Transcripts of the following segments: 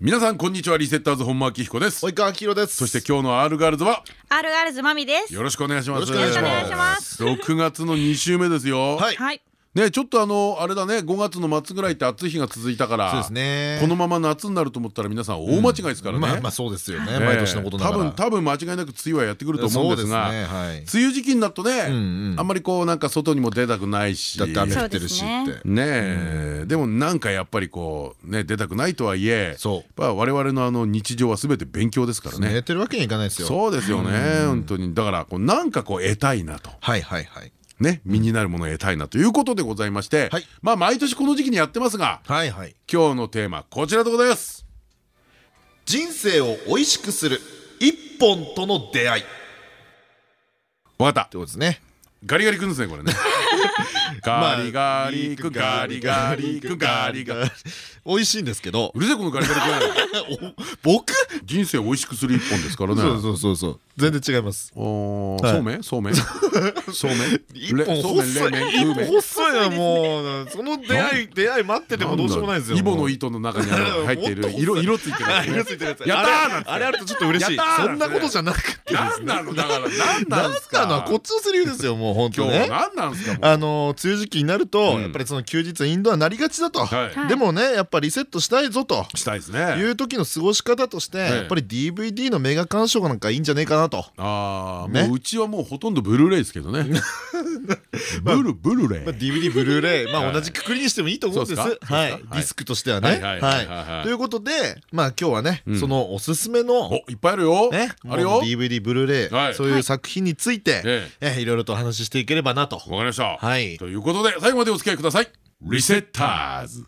皆さんこんにちは。リセッターズ本間明彦です。及川明宏です。そして今日の R ガールズは？アルガールズマミです。よろしくお願いします。よろしくお願いします。6月の2週目ですよ。はい。はい。ねちょっとあのあれだね5月の末ぐらいって暑い日が続いたからそうですね。このまま夏になると思ったら皆さん大間違いですからね。まあまあそうですよね。ええ。毎年のことながら。多分多分間違いなく梅雨はやってくると思うんですが梅雨時期になるとねあんまりこうなんか外にも出たくないしだって雨降ってるしって。ねえ。でもなんかやっぱりこうね出たくないとはいえそう。やっぱ我々のあの日常は全て勉強ですからね。寝てるわけにはいかないですよ。そうですよね。本当に。だからこうなんかこう得たいなと。はいはいはいね身になるものを得たいなということでございましてはい。まあ毎年この時期にやってますがはいはい。今日のテーマこちらでございます。人生を美味しくする一本との出会い。ってわかった。ことですね。ガリガリくんですねこれね ガリガリ君ガリガリ君ガリガリ。美味しいんですけど。うるせえこのガリガリ君。僕？人生を美味しくする一本ですからね。そうそうそうそう。全然違います。そうめんそうめん。そうめん。一本れそうめん 細いもうその出会い出会い待っててもどうしようもないですよイボの糸の中に入っている色色ついてるやつね。色ついてるや つやったあれあるとちょっと嬉しい。そんなことじゃなくて。ですなんねなのだから。なんなんですかなのはこっちのセリフですよもう本当今日ね。なんなんですかあの梅雨時期になるとうん。やっぱりその休日インドアなりがちだとはい。でもねやっぱリセットしたいぞと。したいですいねう時の過ごし方としてえやっぱり DVD のメガ鑑賞なんかいいんじゃねえかなと。ああね。もううちはもうほとんどブルーレイですけどね。ブルブルーレイ。まあ DVD ブルーレイ。まはい。あ同じくくりにしてもいいと思うんです。はい。ディスクとしてはね。はいということでまあ今日はねうん。そのおすすめのおいっぱいあるよ。ねあるよ。DVD ブルーレはい。イそういう作品についてええ。いろいろとお話ししていければなと。わかりました。はい。ということで最後までお付き合いください。リセッターズ。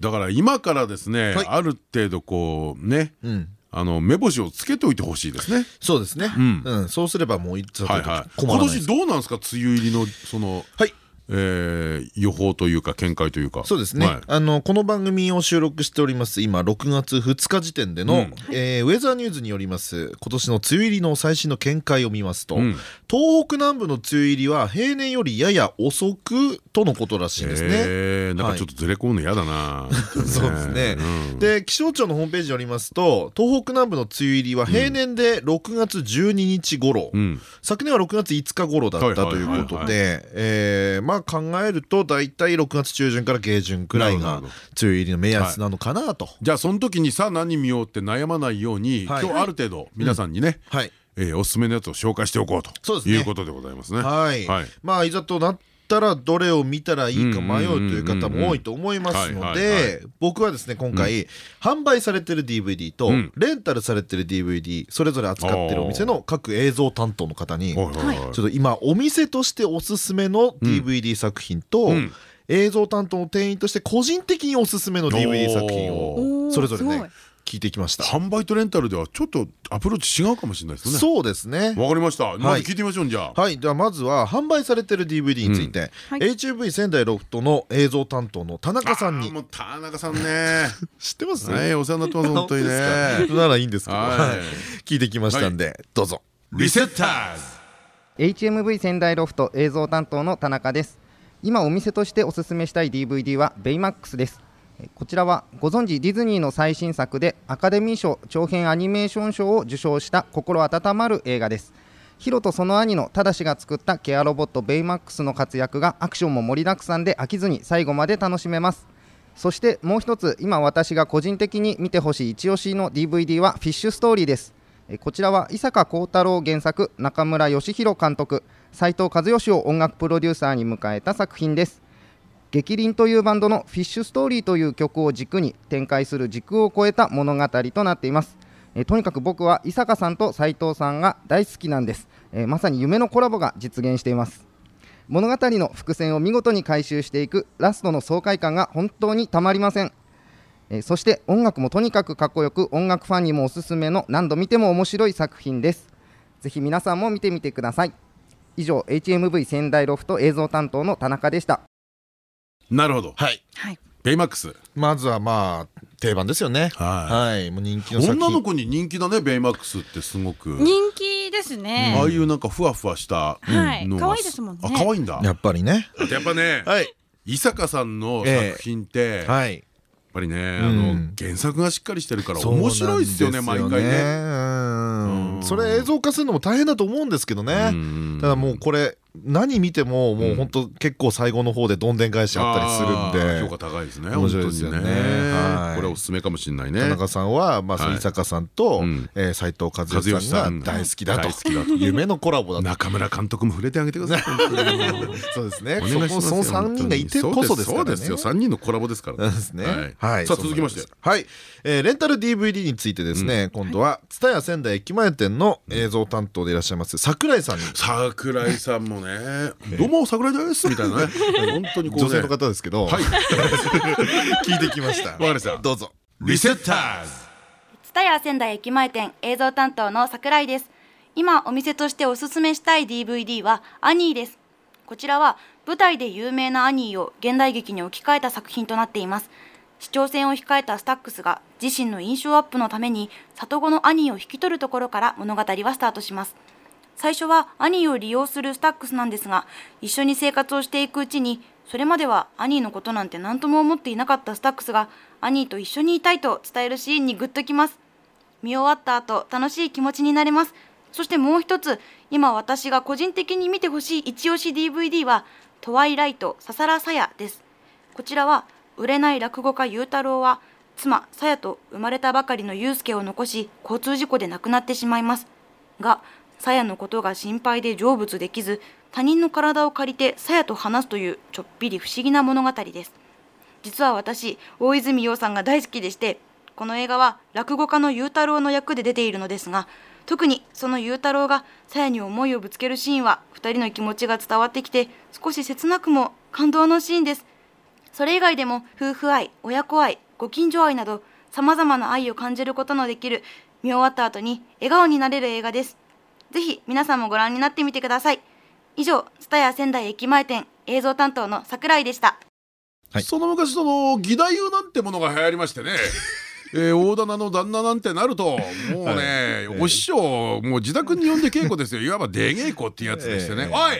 だから今からですねはい。ある程度こうねうん。あの目星をつけておいてほしいですね。そうですね。ん。うん。そうすればもういつはいはい。今年どうなんですか？梅雨入りのその。はいえー予報というか見解というか。そうですね、はい。あのこの番組を収録しております今6月2日時点での、うん。えーウェザーニューズによります今年の梅雨入りの最新の見解を見ますと、うん。東北南部の梅雨入りは平年よりやや遅くとのことらしいんですね。えーなんかちょっとずれ込むの嫌だな そうですね。うん。で気象庁のホームページによりますと東北南部の梅雨入りは平年で6月12日頃、うん。昨年は6月5日頃だったということでえーまあ考えると大体6月中旬から下旬くらいが梅雨入りの目安なのかなと。じゃあその時にさあ何見ようって悩まないように今はい。日ある程度皆さんにねはい。えーおすすめのやつを紹介しておこうとそうですね。いうことでございますね。はい、はい。まあいざとなったらどれを見たらいいか迷うという方も多いと思いますので僕はですね今回、販売されてる DVD と、うん。レンタルされてる DVD それぞれ扱ってるお店の各映像担当の方にちょっと今お店としておすすめの DVD 作品と、うん。映像担当の店員として個人的におすすめの DVD 作品をそれぞれね聞いてきました。販売とレンタルではちょっとアプローチ違うかもしれないですね。そうですね。わかりました。まず聞いてみましょうじゃあ。はい、ではまずは販売されてる DVD について、はい。HUV 仙台ロフトの映像担当の田中さんに。もう田中さんね。知ってます？はいお世話になってます本当にね。本当ですか？ならいいんですけど、聞いてきましたんで、どうぞ。リセッターズ。HMV 仙台ロフト映像担当の田中です。今お店としておすすめしたい DVD はベイマックスです。えこちらはご存知ディズニーの最新作でアカデミー賞長編アニメーション賞を受賞した心温まる映画です。ヒロとその兄のタダシが作ったケアロボットベイマックスの活躍がアクションも盛りだくさんで飽きずに最後まで楽しめます。そしてもう一つ今私が個人的に見てほしい一押しの DVD はフィッシュストーリーです。えこちらは伊坂幸太郎原作中村義弘監督斉藤和義を音楽プロデューサーに迎えた作品です。激鱗というバンドの「フィッシュストーリー」という曲を軸に展開する軸を超えた物語となっています。えとにかく僕は伊坂さんと斉藤さんが大好きなんです。えまさに夢のコラボが実現しています。物語の伏線を見事に回収していくラストの爽快感が本当にたまりません。えそして音楽もとにかくかっこよく音楽ファンにもおすすめの何度見ても面白い作品です。ぜひ皆さんも見てみてください。以上 HMV 仙台ロフト映像担当の田中でした。なるほど。はい。はい。ベイマックスまずはまあ定番ですよね。はい。はい。もう人気の作品女の子に人気だねベイマックスってすごく。人気ですね。ああいうなんかふわふわしたはい。のが可愛いですもんね。あ可愛いんだ。やっぱりね。やっぱねはい。伊坂さんの作品ってやっはいぱりねあのうん原作がしっかりしてるから面白いっすよね毎回ね。それ映像化するのも大変だと思うんですけどね。うん。ただもうこれ何見てももう本当結構最後の方でどんでん返しあったりするんあー評で価高いですね面白いですよね。これおすすめかもしれないね。田中さんはまあはい。伊坂さんとうん。えー斉藤和和義義ささんんが大好きだと。夢のコラボだと。中村監督も触れてあげてください。そうですね。その3人がいてこそですからね。そうですよ。3人のコラボですから。そうですね。はい。さあ続きまして。はい、えーレンタル DVD についてですね、今度は蔦屋仙台駅前店の映像担当でいらっしゃいます桜井さんに。桜井さんもね「どうも桜井です」みたいなね。本当にこうね。女性の方ですけど、はい。聞いてきました。わかりました。どうぞ。リセッターズ。蔦屋仙台駅前店映像担当の桜井です。今お店としておすすめしたい DVD はアニーです。こちらは舞台で有名なアニーを現代劇に置き換えた作品となっています。市長選を控えたスタックスが自身の印象アップのために里子のアニーを引き取るところから物語はスタートします最初はアニーを利用するスタックスなんですが一緒に生活をしていくうちにそれまではアニーのことなんて何とも思っていなかったスタックスがアニーと一緒にいたいと伝えるシーンにグッときます。見終わった後楽しい気持ちになれます。そしてもう一つ今私が個人的に見てほしい一押し DVD は「トワイライトささらさや」です。こちらは売れない落語家裕太郎は妻さやと生まれたばかりの祐介を残し交通事故で亡くなってしまいます。がさやのことが心配で成仏できず他人の体を借りてさやと話すというちょっぴり不思議な物語です。実は私大泉洋さんが大好きでしてこの映画は落語家の裕太郎の役で出ているのですが特にその裕太郎がさやに思いをぶつけるシーンは2人の気持ちが伝わってきて少し切なくも感動のシーンです。それ以外でも夫婦愛親子愛ご近所愛などさまざまな愛を感じることのできる見終わった後に笑顔になれる映画です。ぜひ皆さんもご覧になってみてください。以上蔦屋仙台駅前店映像担当の桜井でした。はい。その昔その義太夫なんてものが流行りましてね。えー大棚の旦那なんてなるともうねお師匠もう自宅に呼んで稽古ですよ。いわば出稽古っていうやつでしてね。えお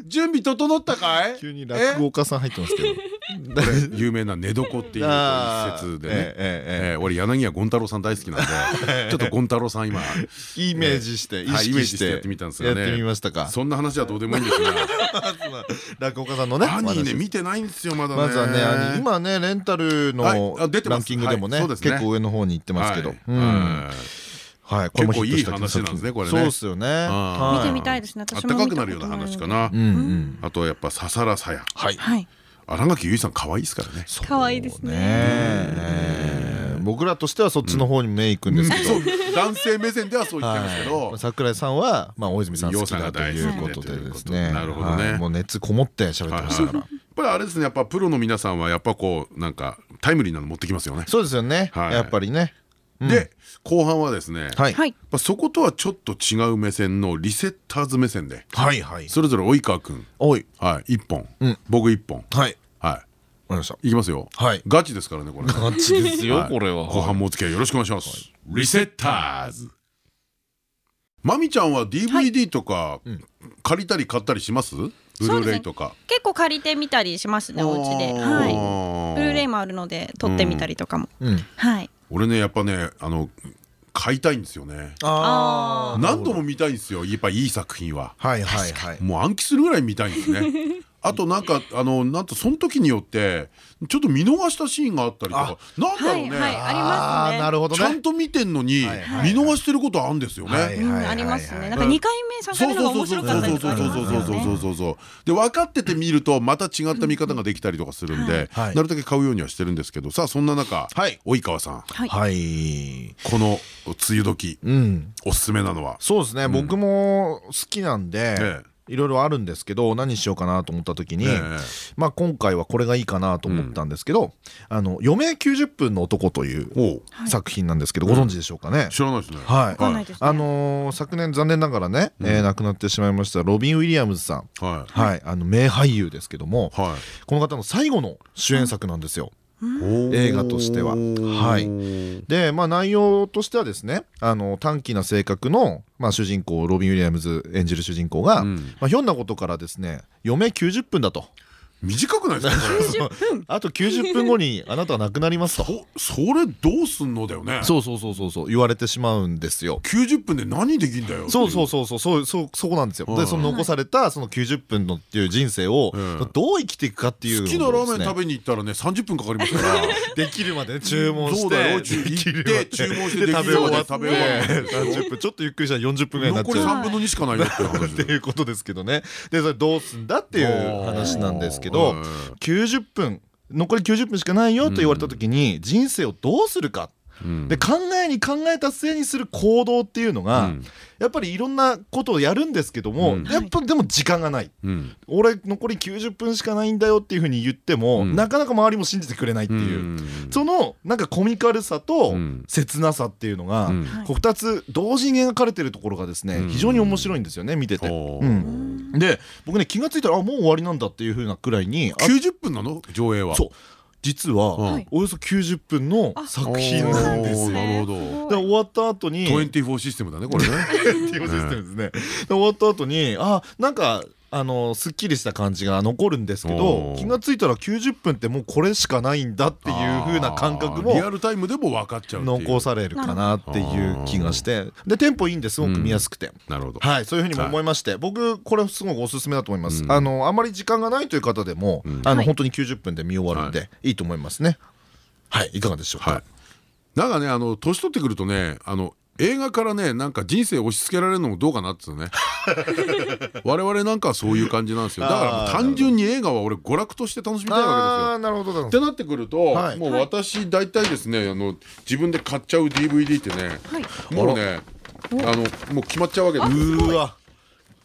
い準備整ったかい？急に落語家さん入ってますけど。有名な寝床っていう一節でね俺柳家権太郎さん大好きなんで ちょっと権太郎さん今イメージして意はいイメー識してジしてやってみたんですよねやってみましたか？そんな話はどうでもいいんですが落語家さんのね。アニーね話見てないんですよまだねまずはね、今ね、レンタルのランキングでもね、結構上の方に行ってますけど。はい結構いい話なんですねこれねそうですよね。あ見てみい。たいですね。あっ私もたかくなるような話かな。あとはやっぱささらさやはい。はい。新垣結衣さん可愛いですからね可愛いですねね。僕らとしてはそっちの方に目行くんですけど。男性目線ではそう言ってますけどはい桜井さんは、まあ、大泉さん好き洋さんがだということでですね。なるほどねはいもう熱こもって喋ってましたから。やっぱりあれですねやっぱプロの皆さんはやっぱこうなんかタイムリーなの持ってきますよねそうですよね。はいやっぱりね。うんで後半はですねはい。そことはちょっと違う目線のリセッターズ目線ではいはい。それぞれ及川君おい。はい1本うん僕1本はい。かりました。いいきますよはいガチですからねこれガチですよ、はいこれは。後半もお付き合いよろしくお願いしますリセッターズまみちゃんは DVD とか借りたり買ったりします？ブルーレイとか結構借りてみたりしますね、お家で。あはい。ーブルーレイもあるので、撮ってみたりとかも。うん。はい。俺ねやっぱねあの買いたいんですよねあ何度も見たいんですよやっぱいい作品はあ。はいはいはい。もう暗記するぐらい見たいんですねあとなんかあのなんとその時によってちょっと見逃したシーンがあったりとかなんだろうね、ありますねあーなるほどね。ちゃんと見てんのに見逃してることあるんですよね、ありますね。なんかはい二回目、三回そう目のそうそうそう方が面白かったりとかそうそうそうそうね。そうそうで分かってて見るとまた違った見方ができたりとかするんではいなるだけ買うようにはしてるんですけどさあそんな中はい及川さんはい。はい。この梅雨時うん。おすすめなのは？そうですね。僕も好きなんでえ。いろいろあるんですけど何しようかなと思った時に、ええ。まあ今回はこれがいいかなと思ったんですけど「あの余命90分の男」という作品なんですけど、ご存知でしょうかね、知らないですね。はい。あのー昨年残念ながらね、えー亡くなってしまいましたロビン・ウィリアムズさん。ははい、あの名俳優ですけども、この方の最後の主演作なんですよ。い映画としては。はい。で、まあ、内容としてはですねあの短気な性格の、まあ、主人公ロビン・ウィリアムズ演じる主人公が、うん。まあ、ひょんなことからですね余命90分だと短くないですか？あと90分後にあなたは亡くなりますと。そそれどうすんのだよね。そうそうそうそうそう。言われてしまうんですよ。90分で何できんだよそうそうそうそう。そうそうそこなんですよ。うん。でその残されたその90分のっていう人生をうん。どう生きていくかっていう好きなラーメン食べべに行ったらね30分かかりますから。できるまでね注文してそうだよ？ちゅできる行って注文してで食べ終わって。食べ終わって。30分ちょっとゆっくりしたら40分ぐらいになっ残りちゃう。3分の2しかないよっていう話。っていうことですけどね。でそれどうすんだっていう話なんですけど90分残り90分しかないよと言われた時に人生をどうするかで考えに考えた末にする行動っていうのが、うん。やっぱりいろんなことをやるんですけども、うん。やっぱでも時間がない。うん。俺残り90分しかないんだよっていうふうに言っても、うん。なかなか周りも信じてくれないっていう、うん。そのなんかコミカルさとうん。切なさっていうのが、うん。こう2つ同時に描かれてるところがですね、うん。非常に面白いんですよね見てて。で僕ね気が付いたらあもう終わりなんだっていうふうなくらいにあ90分なの？上映は。そう実は、はい。およそ90分の作品なんですなるほど。で終わった後に 24システムだねこれね。システムですね。で終わった後にあなんかあのすっきりした感じが残るんですけど気がついたら90分ってもうこれしかないんだっていう風な感覚もリアルタイムでも分かっちゃう残されるかなっていう気がしてでテンポいいんですごく見やすくて。なるほど。はい、そういうふうにも思いまして、僕これすごくおすすめだと思います。うん。あのあまり時間がないという方でも、うん。あのはい。本当に90分で見終わるんで、、はいいと思いますね。はい、いかがでしょうか？はい。なんかねあの年取ってくるとねあの映画からねなんか人生押し付けられるのもどうかなっつうね。我々なんかはそういう感じなんですよ。だから単純に映画は俺娯楽として楽しみたいわけですよ。ってなってくると、はい。もう私大体ですねあの自分で買っちゃう DVD ってね、はい。もうねあのもう決まっちゃうわけです。うーわ。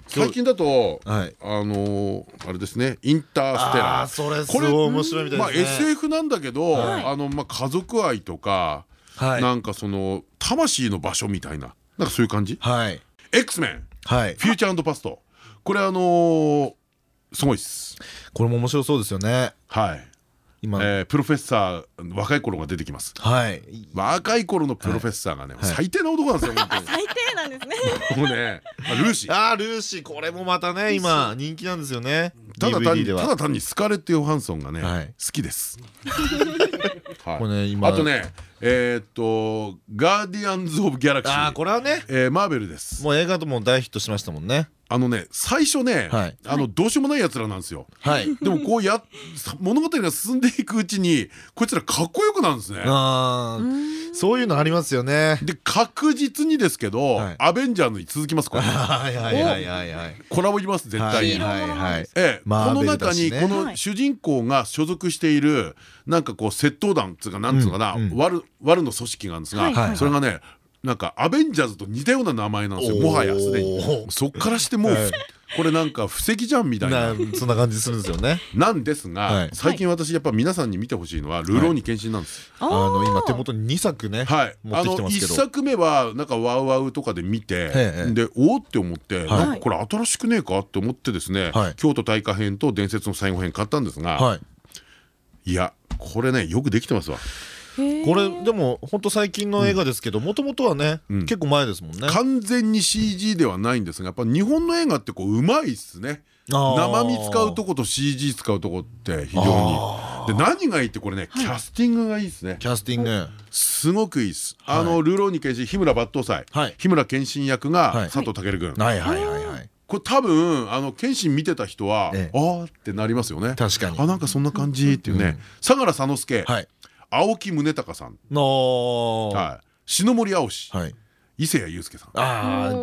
最近だと、はい。あのーあれですねインターステあラー。あそれすこれごい面白いみたいまあですね。SF なんだけど、はい。あのまあ家族愛とか、はいなんかその魂の場所みたいな。なんかそういう感じ？はい。X メンはい。フューチャーパスト。これあのーすごいっす。これも面白そうですよね。はい、今、えープロフェッサー若い頃が出てきます。はい。若い頃のプロフェッサーがね、い。最低な男なんですよ本当に。最低なんですね。もうねあルーシー。あールーシー。これもまたね今人気なんですよね。ただ単にただ単にスカーレット・ヨハンソンがね、はい。好きです。はいこれね今あとねえーっと「ガーディアンズ・オブ・ギャラクシーあーこれはね」えーマーベルです。もう映画とも大ヒットしましたもんね。あのね最初ね、はいあのどうしようもないやつらなんですよ。はい。でもこうや物語が進んでいくうちにこいつらかっこよくなるんですね。そういうのありますよね。で確実にですけど、はいアベンジャーズに続きますこれ はいはいはいはいはい。コラボいきます絶対に。はいはいはい。ええ、この中にこの主人公が所属しているなんかこう窃盗団っつうかなんつうのかな、うんうん悪悪の組織があるんですが、それがねなんかアベンジャーズと似たような名前なんですよもはやすでに。そっからしてもう、はい。これなんか布石じゃんみたいな。なそんな感じするんですよね。なんですが、はい。最近私やっぱ皆さんに見てほしいのは「ルローニケンシン」なんです。あの今手元に2作ねはい、あの1てきてますけど。作目はなんかワウワウとかで見てええ。でおおって思って、はい。なんかこれ新しくねえかって思ってですね、はい。京都大火編と伝説の最後編買ったんですが、はい。いやこれねよくできてますわこれでも本当最近の映画ですけどもともとはねうん。結構前ですもんね。完全に CG ではないんですがやっぱ日本の映画ってこううまいっすね。生身使うとこと CG 使うとこって非常に。で何がいいってこれねキャスティングがいいですね。キャスティング。すごくいいっす。はい。あのルーローニケンシン日村抜刀斎。はい。日村謙信役はい。が佐藤健君。はいはいはいはい。これ多分あの謙信見てた人はええ。あーってなりますよね。確かに。あなんかそんな感じっていうね。相良佐之助。はい。青木宗隆さん。のはい。篠森青志はい。伊勢谷友介さん。ああ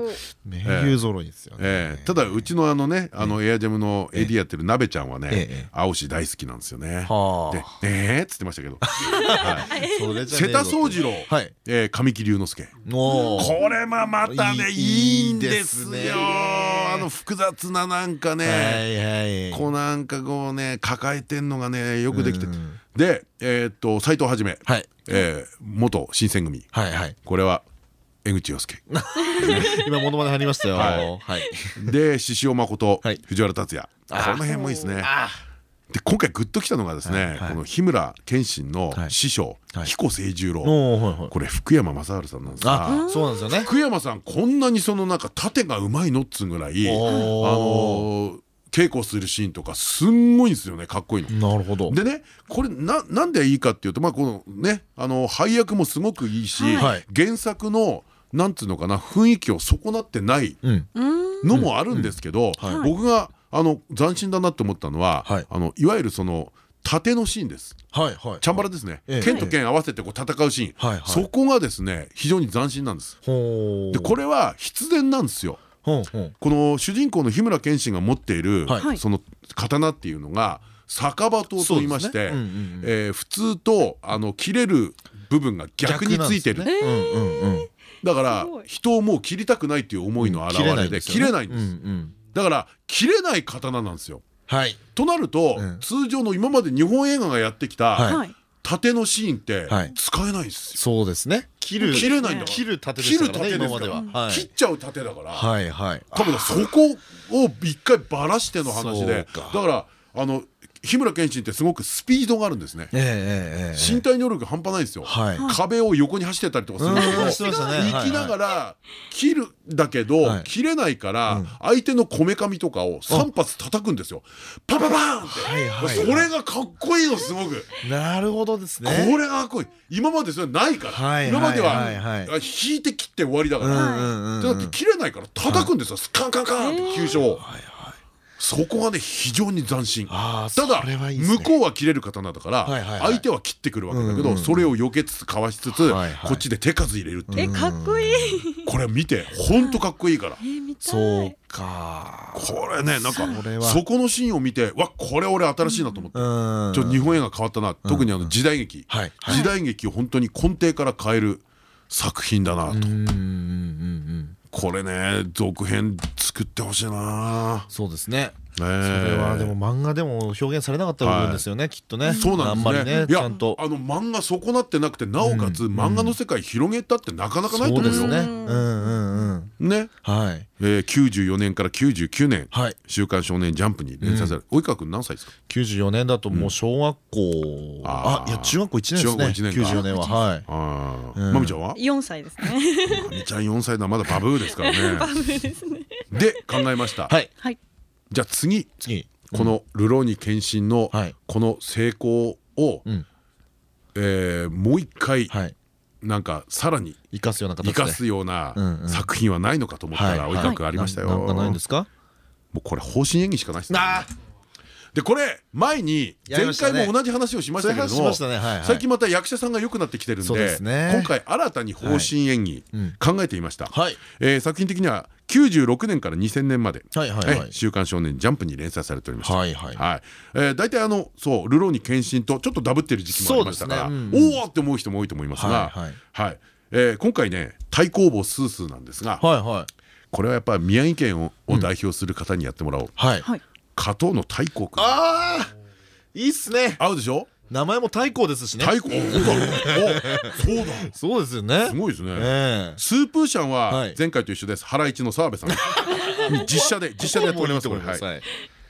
名優揃いですよね。ええ。ただうちのあのねあのエアジャムの AD やってるなべちゃんはねええ。青し大好きなんですよね。はあ。で「ええ」っつってましたけど。瀬田宗次郎。はい。えー神木隆之介。もうこれもまたねいいんですよ。あの複雑ななんかはねいはい。こうなんかこうね抱えてんのがねよくできて。うん。でえーっと斎藤はじめ。はい。えー元新選組。はいはい。これは江口洋介。今モノマネ入りましたよ。はい。はい。で獅子王誠はい。藤原竜也。こあの辺もいいですね。あで今回グッときたのがですねこの日村謙信のはい。師匠はい。彦清十郎。これ福山雅治さんなんですがあそうなんですよね。福山さんこんなにそのなんか盾がうまいのっつうぐらいあのー稽古するシーンとかすんごいんですよねかっこいいの。なるほど。でねこれななんでいいかっていうとまあこのねあの配役もすごくいいし、はい。原作のなんつうのかな雰囲気を損なってないうん。のもあるんですけど、はい。僕があの斬新だなって思ったのは、はい。あのいわゆるその盾のシーンです。はいはい。チャンバラですね、ええ。剣と剣合わせてこう戦うシーン、そこがですね非常に斬新なんです。でこれは必然なんですよ。この主人公の日村謙信が持っている、はい。その刀っていうのが酒場刀と言いまして普通とあの切れる部分が逆についてる、だから人をもう切りたくないっていう思いの表れで切れないんです、だから切れない刀なんですよ。はい。となると、うん。通常の今まで日本映画がやってきた、盾のシーンってはい。使えないんですよ、そうですね。切る。切れないんだ。切る盾ですでから、切っちゃう盾だから、はいはい。多分ねそこを一回ばらしての話で。だからあの日村謙信ってすごくスピードがあるんですね。身体能力半端ないんですよ。はい。壁を横に走ってたりとかするんだけうんしてましたね。ど行きながら切るんだけどはい。切れないからうん。相手のこめかみとかを3発叩くんですよ。パパパーンって。それがかっこいいのすごく。なるほどですね。これがかっこいい。今までそれないから。はい今までは引いて切って終わりだかうんら切れないから叩くんですよ。カンカンカンって急所をそこがね非常に斬新。あーただそれはいいですね。向こうは切れる刀だから相手は切ってくるわけだけどそれを避けつつかわしつつこっちで手数入れるっていう。えかっこいい。これ見てほんとかっこいいから。そうか。これねなんかそれは。そこのシーンを見てわこれ俺新しいなと思って。うんちょっと日本映画変わったな。特にあの時代劇。はい時代劇を本当に根底から変える作品だなと。うんうんうんうんこれね続編作ってほしいな。そうですね。そそれはでも漫画でも表現されなかった部分ですよねきっとね。そうなんですあんまりねねいやちゃんと。あの漫画損なってなくてなおかつうん漫画の世界広げたってなかなかないと思うよ。そうですね。うんうんうん。ね。はい。えー94年から99年。はい「週刊少年ジャンプ」に連載される。及川君何歳ですか？94年だともう小学校。あいや中学校1年ですね。中学校一年か。94年は。はい。まみちゃんは？4歳ですね。まみちゃん4歳だまだバブーですからね。で考えました。はい。はいじゃあ次次。この「流浪に献身」のはい。この成功をうん。えーもう一回はい。なんかさらに生かすような生かすような作品はないのかと思ったらはい。及川君ありましたよ。なんかないんですか？もうこれ方針演技しかないですね。あでこれ前に前回も同じ話をしましたけれども最近また役者さんが良くなってきてるんで今回新たに方針演技うん。考えてみました。作品的には96年から2000年まで週刊少年ジャンプに連載されておりました。大体あのそう「流浪に献身」とちょっとダブってる時期もありましたからおおって思う人も多いと思いますが今回ね太公坊スースーなんですがこれはやっぱり宮城県をを代表する方にやってもらおう加藤の太閤君ああいいっすね。合うでしょ？名前も太閤ですしね。太閤そうだおそうだ。そうですよね。すごいですね。ええ。スープーシャンははい。前回と一緒です。原市の澤部さん。実写で実写でやってもらいます。これ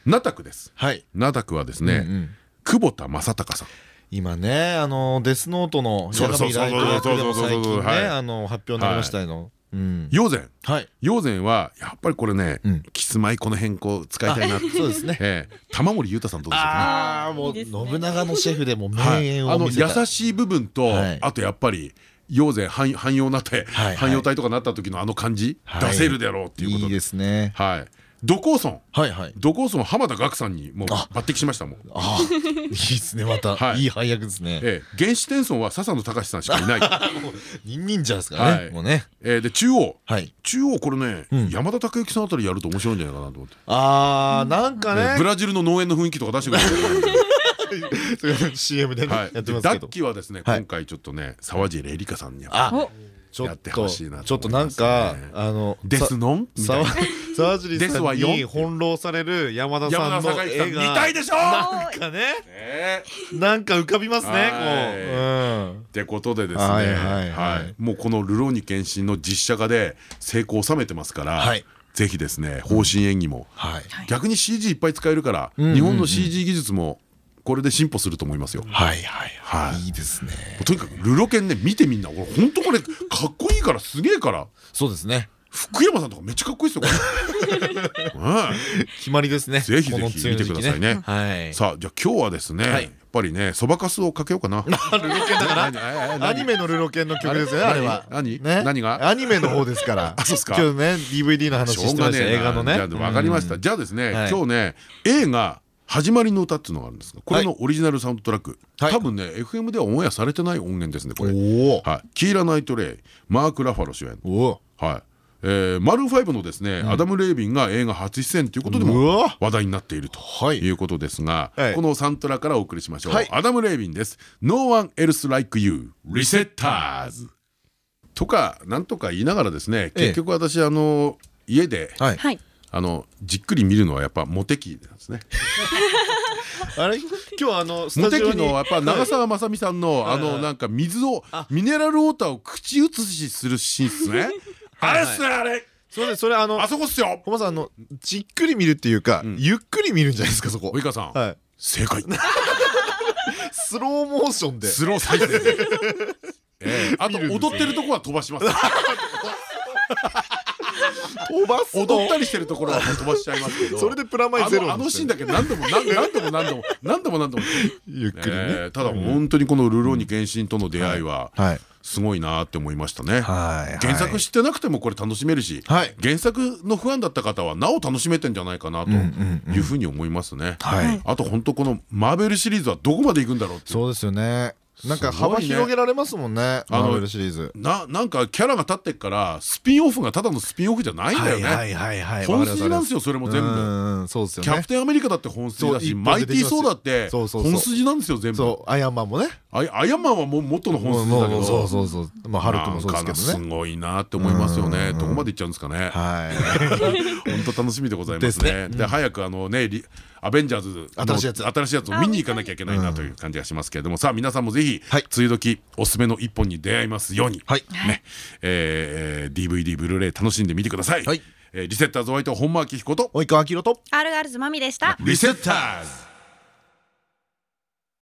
ナタクです。はい。ナタクはですねん久保田正孝さん。今ねあのデスノートの八神ライト役でも最近はい。ねあの発表になりましたようん陽前はい。陽前はやっぱりこれねうん。キスマイこの辺こう使いたいな そうですね。ええ。玉森裕太さんどうでしょうああもう信長のシェフでも名はい。演あのを見せた。優しい部分とはい。あとやっぱり陽前汎汎用になってはい。汎用体とかなった時のあの感じはい。出せるだろうっていうことですね。はいドコーソンはいはい。ドコーソン浜田岳さんにもうあ。抜擢しましたもんああ。いいですねまた、はい。い、い配役ですね。ええ。原始天孫は笹野隆さんしかいない。ニンニンジャーですからね、はい。もうね。えーで中央。はい。中央これねうん。山田孝之さんあたりやると面白いんじゃないかなと思って。あーなんかね。ブラジルの農園の雰囲気とか出してくれる。CM でね、はい。やってますけど。キーはですねはい。今回ちょっとね沢尻エリカさんにあちょっとほしいなとちょっとなんかあのですのん沢尻さんですわよに翻弄される山田さ山んの絵がたいでしょ？なんかね。ええなんか浮かびますねこう、ん。ってことでですね、はいもうこの「ルローニケンシン」の実写化で成功を収めてますから、はい。ぜひですね方針演技も、はい。逆に CG いっぱい使えるから、日本の CG 技術もこれで進歩すると思いますよ。はいはいはい。い。いですね。とにかくルロケンね見てみんな。俺本当これかっこいいからすげえから。そうですね。福山さんとかめっちゃかっこいいですよ 決まりですね。ぜひぜひ見てくださいね。はい。さあじゃあ今日はですね、はい。やっぱりねそばかすをかけようかな。ルロケンだから？何アニメのルロケンの曲ですよねあれ？は。何？ね？何が？アニメの方ですから。あそうっすか。今日ね DVD の話しました映画のね。じゃあ分かりました。うん。じゃあですねはい。今日ね映画「始まりの歌」っていうのがあるんですがこれのオリジナルサウンドトラックはい。多分ね FM ではオンエアされてない音源ですねこれ。はい。キーラ・ナイトレイマーク・ラファロ主演。はい。えーマルーン5のですねアダム・レイビンが映画初出演ということでうもわ。話題になっているとはい。いうことですがはい。このサントラからお送りしましょう。はい。アダム・レイビンです「No one else like you リセッターズ」とかなんとか言いながらですねええ。結局私あの家ではい。はいあのじっくり見るのはやっぱモテキなんですね。あれ？今日あのスモテタジオに。キのやっぱ長澤まさみさんのあのなんか水をミネラルウォーターを口移しするシーン っすね。あれっすねあれ。それそれあのあそこっすよ。小間さんあのじっくり見るっていうかん。ゆっくり見るんじゃないですかそこ。及川さん。はい。正解。スローモーションで。スロー再生 あと踊ってるとこは飛ばします。飛ばすの。踊ったりしてるところは飛ばしちゃいますけど。それでプラマイあゼロのあのシーンだけ何度も何何度も何度も何度も何度も。ゆっくりね。ええただ本当にこのルローニケンシンとの出会いははい。すごいなって思いましたね。はい原作知ってなくてもこれ楽しめるし、はい。原作のファンだった方はなお楽しめてんじゃないかなというふうに思いますね。はい。あと本当このマーベルシリーズはどこまで行くんだろうっていう。そうですよねなんか幅広げられますもんねあのマーベルシリーズ。ななんかキャラが立ってっからスピンオフがただのスピンオフじゃないんだよね。はいはいはい本筋なんですよそれも全部。部そうですよね。キャプテンアメリカだって本筋だしマイティー・ソーだって本筋なんですよ全部。そうアイアンマンもね。アイアンマンはもう元の本筋だけど。そうそうそう。まあハルクもそうですけどね。ごいなって思いますよね。どこまで行っちゃうんですかね。はい。本当楽しみでございますね。で早くあのねリアベンジャーズの新しいやつ。新しいやつを見に行かなきゃいけないなという感じがしますけれども。さあ皆さんもぜひはい。梅雨時おすすめの一本に出会いますように。はい。ね。えー DVD ブルーレイ楽しんでみてください。はい。えーリセッターズお相手は本間明彦と及川明宏と。アルガールズマミでした。リセッターズ